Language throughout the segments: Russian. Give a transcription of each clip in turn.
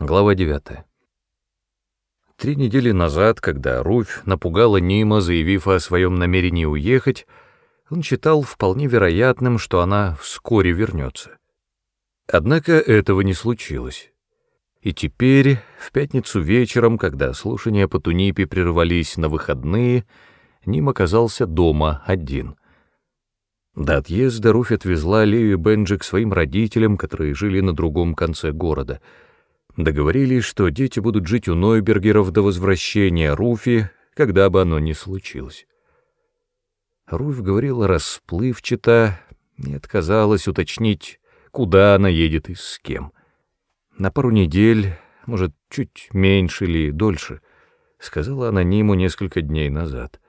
Глава 9. Три недели назад, когда Руфь напугала Нима, заявив о своем намерении уехать, он считал вполне вероятным, что она вскоре вернется. Однако этого не случилось. И теперь, в пятницу вечером, когда слушания по Тунипе прервались на выходные, Ним оказался дома один. До отъезда Руфь отвезла Лею и Бенджи к своим родителям, которые жили на другом конце города — Договорились, что дети будут жить у Нойбергеров до возвращения Руфи, когда бы оно ни случилось. Руфь говорила расплывчато и отказалась уточнить, куда она едет и с кем. На пару недель, может, чуть меньше или дольше, сказала она Ниму несколько дней назад.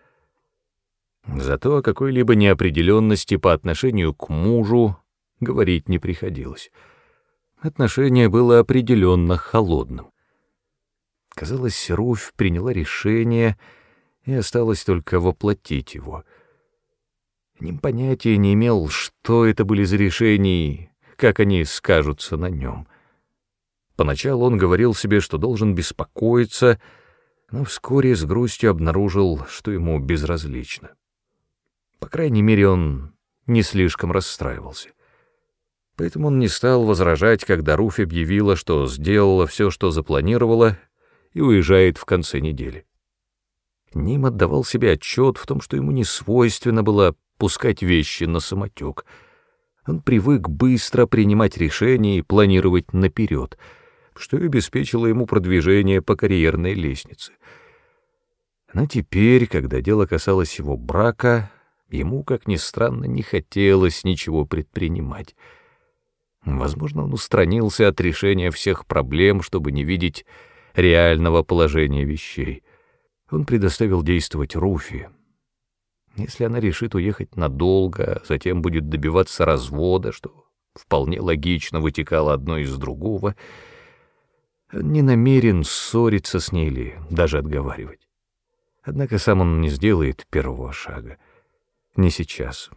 Зато о какой-либо неопределенности по отношению к мужу говорить не приходилось — Отношение было определенно холодным. Казалось, Руфь приняла решение, и осталось только воплотить его. Ним понятия не имел, что это были за решения как они скажутся на нем. Поначалу он говорил себе, что должен беспокоиться, но вскоре с грустью обнаружил, что ему безразлично. По крайней мере, он не слишком расстраивался. Поэтому он не стал возражать, когда Руфь объявила, что сделала все, что запланировала, и уезжает в конце недели. Ним отдавал себе отчет в том, что ему не свойственно было пускать вещи на самотек. Он привык быстро принимать решения и планировать наперед, что и обеспечило ему продвижение по карьерной лестнице. Но теперь, когда дело касалось его брака, ему, как ни странно, не хотелось ничего предпринимать — Возможно, он устранился от решения всех проблем, чтобы не видеть реального положения вещей. Он предоставил действовать Руфи. Если она решит уехать надолго, затем будет добиваться развода, что вполне логично вытекало одно из другого, не намерен ссориться с ней или даже отговаривать. Однако сам он не сделает первого шага. Не сейчас.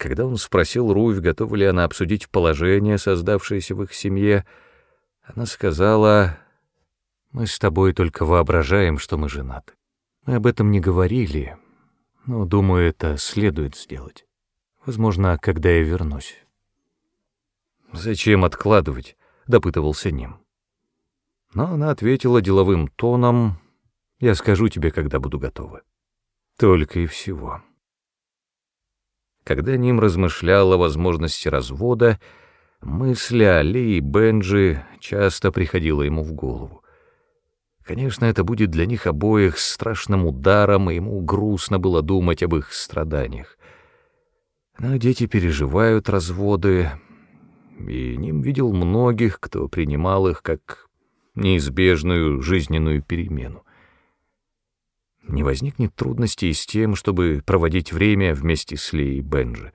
Когда он спросил Руфь, готова ли она обсудить положение, создавшееся в их семье, она сказала, «Мы с тобой только воображаем, что мы женаты. Мы об этом не говорили, но, думаю, это следует сделать. Возможно, когда я вернусь». «Зачем откладывать?» — допытывался Ним. Но она ответила деловым тоном, «Я скажу тебе, когда буду готова». Только и всего. Когда Ним размышлял о возможности развода, мысль о Ли и Бенджи часто приходила ему в голову. Конечно, это будет для них обоих страшным ударом, и ему грустно было думать об их страданиях. Но дети переживают разводы, и Ним видел многих, кто принимал их как неизбежную жизненную перемену не возникнет трудностей с тем, чтобы проводить время вместе с Ли и Бенджи.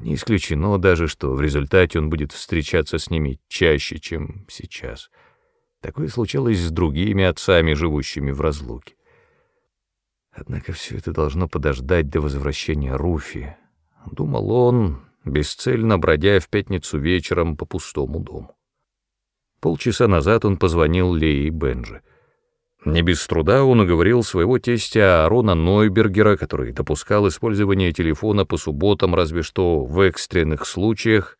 Не исключено даже, что в результате он будет встречаться с ними чаще, чем сейчас. Такое случалось с другими отцами, живущими в разлуке. Однако все это должно подождать до возвращения Руфи, думал он, бесцельно бродя в пятницу вечером по пустому дому. Полчаса назад он позвонил Ли и Бенджи. Не без труда он уговорил своего тестя Аарона Нойбергера, который допускал использование телефона по субботам разве что в экстренных случаях,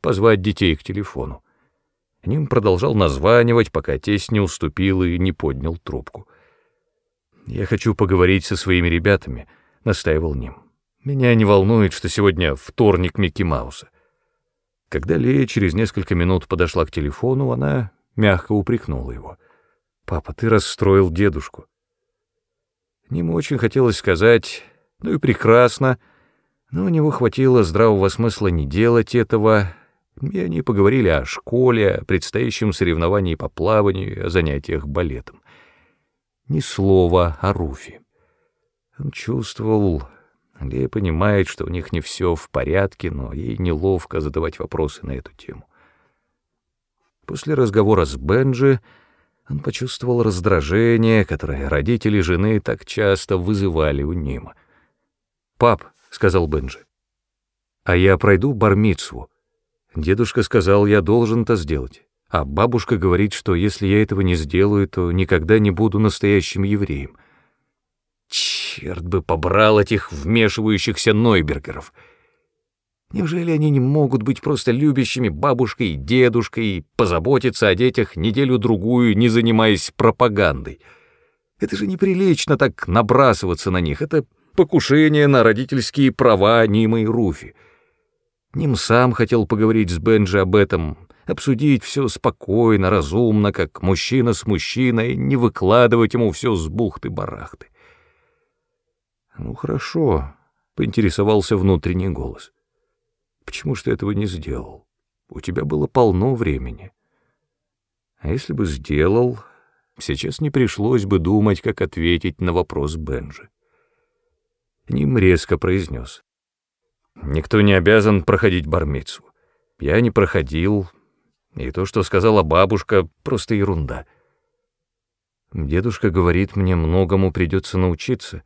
позвать детей к телефону. Ним продолжал названивать, пока тесть не уступил и не поднял трубку. «Я хочу поговорить со своими ребятами», — настаивал Ним. «Меня не волнует, что сегодня вторник Микки Мауса». Когда Лея через несколько минут подошла к телефону, она мягко упрекнула его — «Папа, ты расстроил дедушку». Нему очень хотелось сказать, ну и прекрасно, но у него хватило здравого смысла не делать этого, и они поговорили о школе, о предстоящем соревновании по плаванию, о занятиях балетом. Ни слова о Руфе. Он чувствовал, Лея понимает, что у них не все в порядке, но ей неловко задавать вопросы на эту тему. После разговора с Бенджи он почувствовал раздражение, которое родители жены так часто вызывали у Нима. «Пап», — сказал Бенджи, — «а я пройду бармицву. Дедушка сказал, я должен это сделать. А бабушка говорит, что если я этого не сделаю, то никогда не буду настоящим евреем. Черт бы побрал этих вмешивающихся Нойбергеров! Неужели они не могут быть просто любящими бабушкой и дедушкой и позаботиться о детях неделю-другую, не занимаясь пропагандой? Это же неприлично так набрасываться на них. Это покушение на родительские права Нима и Руфи. Ним сам хотел поговорить с Бенджи об этом, обсудить все спокойно, разумно, как мужчина с мужчиной, не выкладывать ему все с бухты-барахты. «Ну хорошо», — поинтересовался внутренний голос. «Почему ж ты этого не сделал? У тебя было полно времени. А если бы сделал, сейчас не пришлось бы думать, как ответить на вопрос Бенджи». Ним резко произнес. «Никто не обязан проходить бармицу. Я не проходил, и то, что сказала бабушка, просто ерунда. Дедушка говорит, мне многому придется научиться,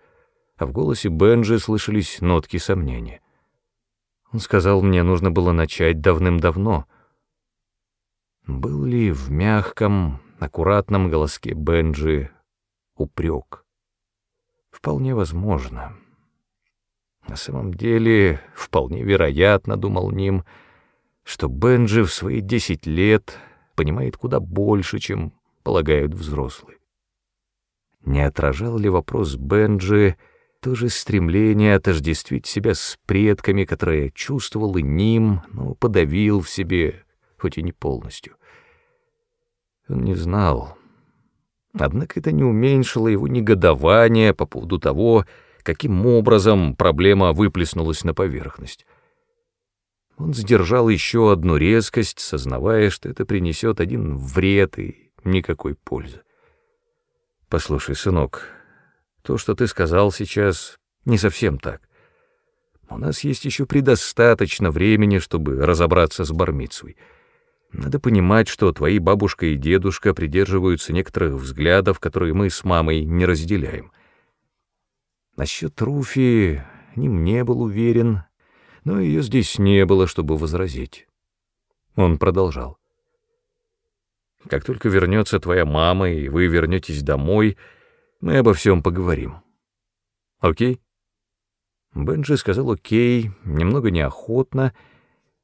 а в голосе Бенджи слышались нотки сомнения. Он сказал, мне нужно было начать давным-давно. Был ли в мягком, аккуратном голоске Бенджи упрек? Вполне возможно. На самом деле, вполне вероятно, думал Ним, — что Бенджи в свои десять лет понимает куда больше, чем полагают взрослые. Не отражал ли вопрос Бенджи то же стремление отождествить себя с предками, которое чувствовал и ним, но подавил в себе, хоть и не полностью? Он не знал. Однако это не уменьшило его негодование по поводу того, каким образом проблема выплеснулась на поверхность. Он сдержал еще одну резкость, сознавая, что это принесет один вред и никакой пользы. «Послушай, сынок, то, что ты сказал сейчас, не совсем так. У нас есть еще предостаточно времени, чтобы разобраться с Бармицей. Надо понимать, что твои бабушка и дедушка придерживаются некоторых взглядов, которые мы с мамой не разделяем. Насчет Руфи ним не был уверен, но ее здесь не было, чтобы возразить. Он продолжал. «Как только вернется твоя мама, и вы вернетесь домой, мы обо всем поговорим. Окей?» Бенджи сказал «окей», немного неохотно,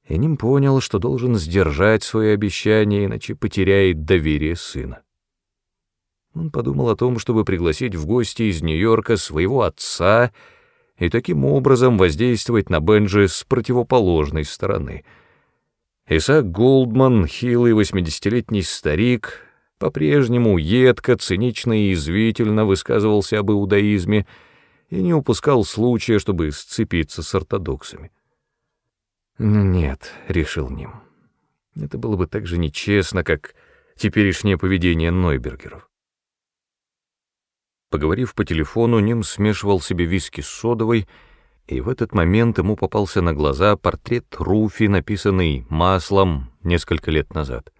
и Ним понял, что должен сдержать свое обещание, иначе потеряет доверие сына. Он подумал о том, чтобы пригласить в гости из Нью-Йорка своего отца — и таким образом воздействовать на Бенджи с противоположной стороны. Исаак Голдман, хилый восьмидесятилетний старик, по-прежнему едко, цинично и извительно высказывался об иудаизме и не упускал случая, чтобы сцепиться с ортодоксами. «Нет», — решил Ним, — «это было бы так же нечестно, как теперешнее поведение Нойбергеров». Поговорив по телефону, Ним смешивал себе виски с содовой, и в этот момент ему попался на глаза портрет Руфи, написанный маслом несколько лет назад.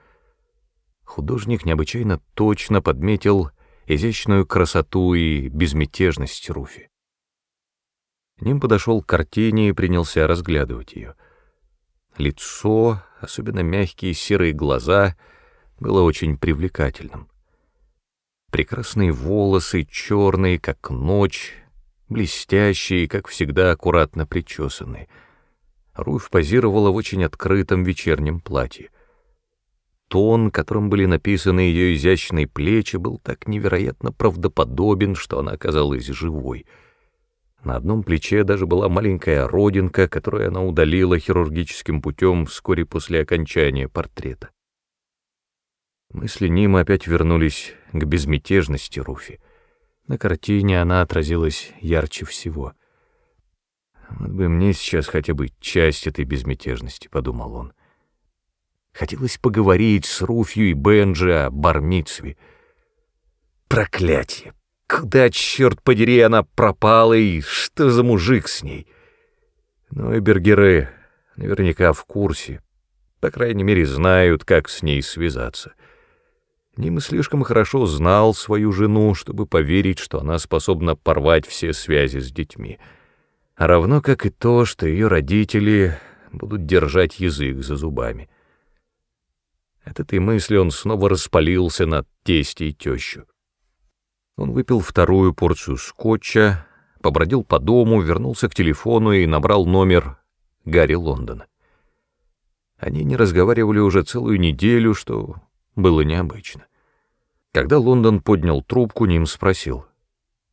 Художник необычайно точно подметил изящную красоту и безмятежность Руфи. Ним подошел к картине и принялся разглядывать ее. Лицо, особенно мягкие серые глаза, было очень привлекательным. Прекрасные волосы, черные, как ночь, блестящие, как всегда, аккуратно причесанные. Руфь позировала в очень открытом вечернем платье. Тон, которым были написаны ее изящные плечи, был так невероятно правдоподобен, что она оказалась живой. На одном плече даже была маленькая родинка, которую она удалила хирургическим путем вскоре после окончания портрета. Мысли Нима опять вернулись к безмятежности Руфи. На картине она отразилась ярче всего. «Вот бы мне сейчас хотя бы часть этой безмятежности», — подумал он. Хотелось поговорить с Руфью и Бенджи о бармицве. Проклятие! Куда, черт подери, она пропала, и что за мужик с ней? Но и бергеры наверняка в курсе, по крайней мере, знают, как с ней связаться. Ним слишком хорошо знал свою жену, чтобы поверить, что она способна порвать все связи с детьми. А равно как и то, что ее родители будут держать язык за зубами. От этой мысли он снова распалился над тестей и тещу. Он выпил вторую порцию скотча, побродил по дому, вернулся к телефону и набрал номер Гарри Лондона. Они не разговаривали уже целую неделю, что было необычно. Когда Лондон поднял трубку, Ним спросил.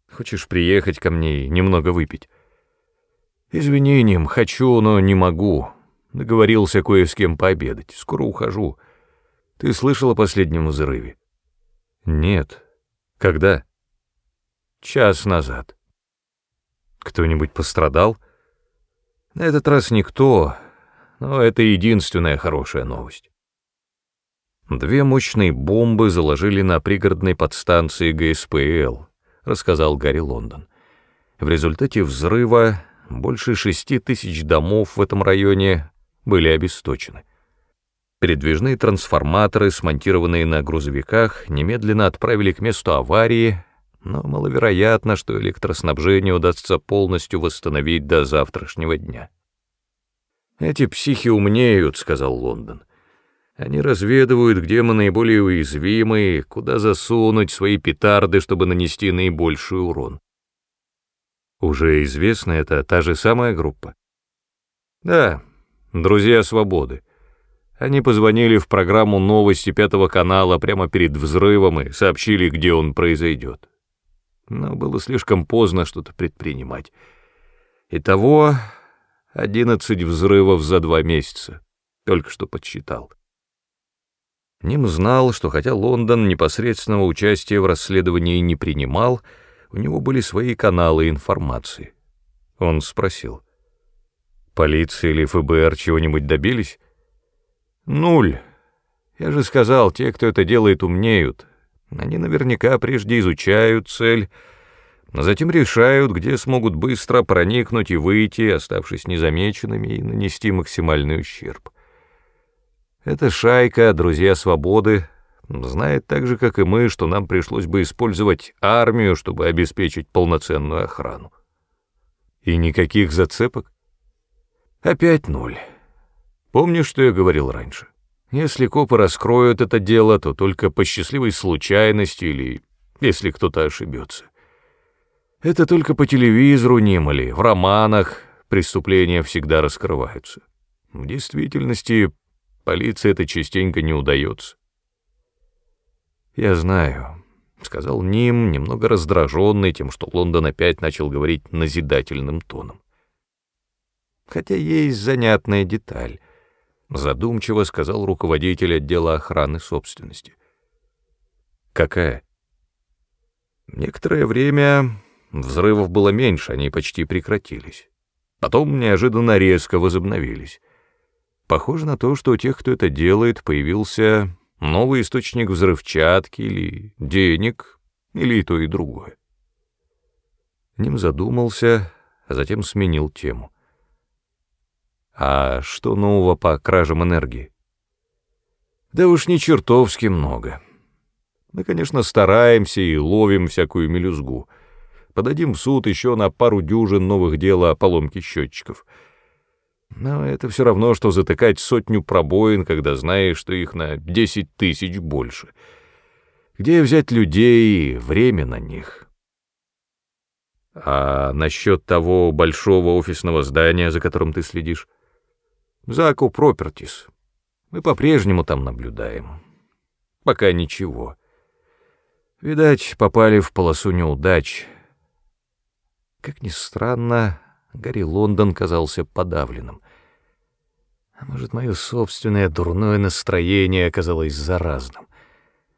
«Хочешь приехать ко мне и немного выпить?» «Извини, Ним, хочу, но не могу. Договорился кое с кем пообедать. Скоро ухожу. Ты слышал о последнем взрыве?» «Нет. Когда?» «Час назад». «Кто-нибудь пострадал?» «На этот раз никто, но это единственная хорошая новость». Две мощные бомбы заложили на пригородной подстанции ГСПЛ, рассказал Гарри Лондон. В результате взрыва больше шести тысяч домов в этом районе были обесточены. Передвижные трансформаторы, смонтированные на грузовиках, немедленно отправили к месту аварии, но маловероятно, что электроснабжение удастся полностью восстановить до завтрашнего дня. «Эти психи умнеют», — сказал Лондон. Они разведывают, где мы наиболее уязвимы, куда засунуть свои петарды, чтобы нанести наибольший урон. Уже известно, это та же самая группа? Да, друзья свободы. Они позвонили в программу «Новости» Пятого канала прямо перед взрывом и сообщили, где он произойдет. Но было слишком поздно что-то предпринимать. Итого одиннадцать взрывов за два месяца. Только что подсчитал. Ним знал, что хотя Лондон непосредственного участия в расследовании не принимал, у него были свои каналы информации. Он спросил. «Полиция или ФБР чего-нибудь добились?» «Нуль. Я же сказал, те, кто это делает, умнеют. Они наверняка прежде изучают цель, но затем решают, где смогут быстро проникнуть и выйти, оставшись незамеченными, и нанести максимальный ущерб. Эта шайка, друзья свободы, знает так же, как и мы, что нам пришлось бы использовать армию, чтобы обеспечить полноценную охрану. И никаких зацепок? Опять ноль. Помнишь, что я говорил раньше? Если копы раскроют это дело, то только по счастливой случайности или если кто-то ошибется. Это только по телевизору немали, в романах преступления всегда раскрываются. В действительности Полиции это частенько не удается. «Я знаю», — сказал Ним, немного раздраженный тем, что Лондон опять начал говорить назидательным тоном. «Хотя есть занятная деталь», — задумчиво сказал руководитель отдела охраны собственности. «Какая?» Некоторое время взрывов было меньше, они почти прекратились. Потом неожиданно резко возобновились. Похоже на то, что у тех, кто это делает, появился новый источник взрывчатки или денег, или и то, и другое. Ним задумался, а затем сменил тему. А что нового по кражам энергии? Да уж не чертовски много. Мы, конечно, стараемся и ловим всякую мелюзгу. Подадим в суд еще на пару дюжин новых дел о поломке счетчиков — но это все равно, что затыкать сотню пробоин, когда знаешь, что их на десять тысяч больше. Где взять людей и время на них? А насчет того большого офисного здания, за которым ты следишь? Заку Пропертис. Мы по-прежнему там наблюдаем. Пока ничего. Видать, попали в полосу неудач. Как ни странно, Гарри Лондон казался подавленным. А может, мое собственное дурное настроение оказалось заразным.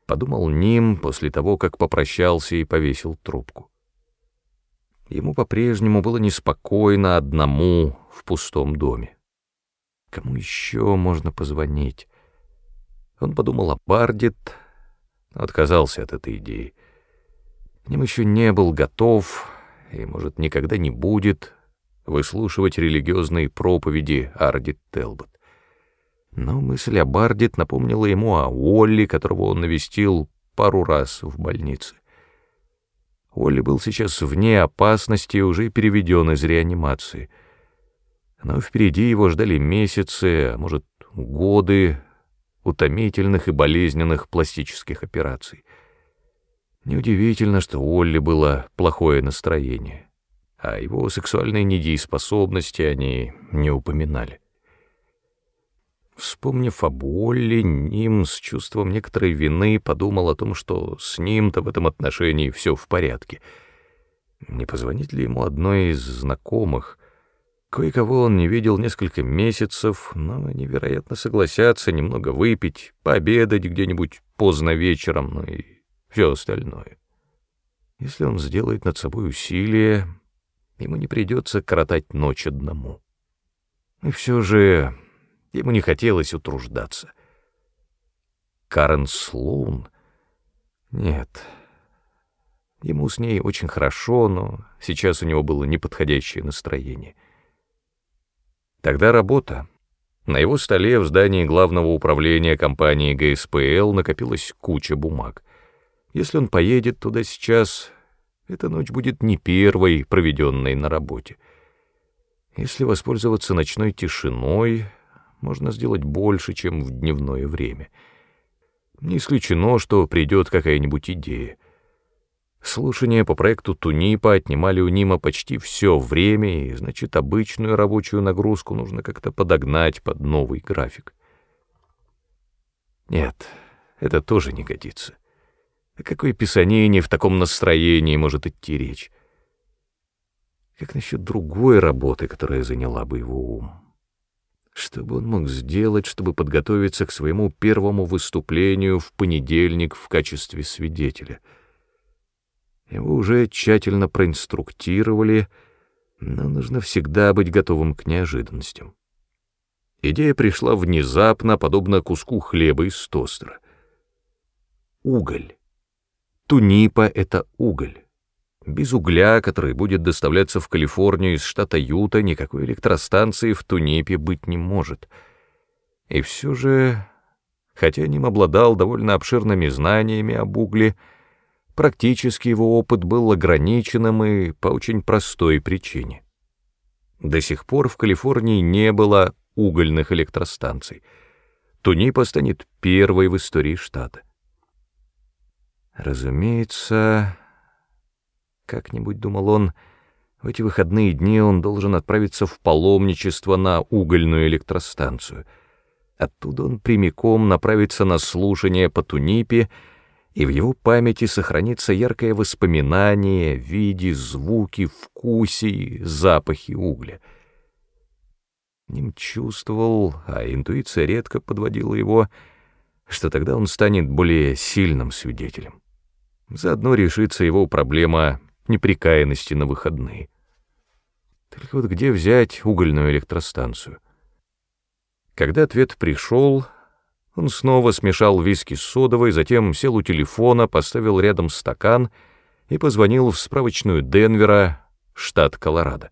Подумал Ним после того, как попрощался и повесил трубку. Ему по-прежнему было неспокойно одному в пустом доме. Кому еще можно позвонить? Он подумал о Бардит, но отказался от этой идеи. Ним еще не был готов, и, может, никогда не будет выслушивать религиозные проповеди Ардит Телбот. Но мысль о Бардит напомнила ему о Уолли, которого он навестил пару раз в больнице. Уолли был сейчас вне опасности уже переведен из реанимации. Но впереди его ждали месяцы, а может, годы утомительных и болезненных пластических операций. Неудивительно, что у Олли было плохое настроение, а его сексуальные недееспособности они не упоминали. Вспомнив об Олли, Ним с чувством некоторой вины подумал о том, что с ним-то в этом отношении все в порядке. Не позвонить ли ему одной из знакомых? Кое-кого он не видел несколько месяцев, но они, вероятно, согласятся немного выпить, пообедать где-нибудь поздно вечером, ну и все остальное. Если он сделает над собой усилие, ему не придется коротать ночь одному. И все же Ему не хотелось утруждаться. Карен Слоун? Нет. Ему с ней очень хорошо, но сейчас у него было неподходящее настроение. Тогда работа. На его столе в здании главного управления компании ГСПЛ накопилась куча бумаг. Если он поедет туда сейчас, эта ночь будет не первой, проведенной на работе. Если воспользоваться ночной тишиной, можно сделать больше, чем в дневное время. Не исключено, что придет какая-нибудь идея. Слушания по проекту Тунипа отнимали у Нима почти все время, и, значит, обычную рабочую нагрузку нужно как-то подогнать под новый график. Нет, это тоже не годится. О какой писанине в таком настроении может идти речь? Как насчет другой работы, которая заняла бы его ум? Что бы он мог сделать, чтобы подготовиться к своему первому выступлению в понедельник в качестве свидетеля? Его уже тщательно проинструктировали, но нужно всегда быть готовым к неожиданностям. Идея пришла внезапно, подобно куску хлеба из тостера. Уголь. Тунипа — это уголь. Без угля, который будет доставляться в Калифорнию из штата Юта, никакой электростанции в Тунипе быть не может. И все же, хотя Ним обладал довольно обширными знаниями об угле, практически его опыт был ограниченным и по очень простой причине. До сих пор в Калифорнии не было угольных электростанций. Тунипа станет первой в истории штата. Разумеется, как-нибудь, думал он, в эти выходные дни он должен отправиться в паломничество на угольную электростанцию. Оттуда он прямиком направится на слушание по Тунипе, и в его памяти сохранится яркое воспоминание в виде, звуки, вкусе, запахи угля. Ним чувствовал, а интуиция редко подводила его, что тогда он станет более сильным свидетелем. Заодно решится его проблема неприкаянности на выходные. Только вот где взять угольную электростанцию? Когда ответ пришел, он снова смешал виски с содовой, затем сел у телефона, поставил рядом стакан и позвонил в справочную Денвера, штат Колорадо.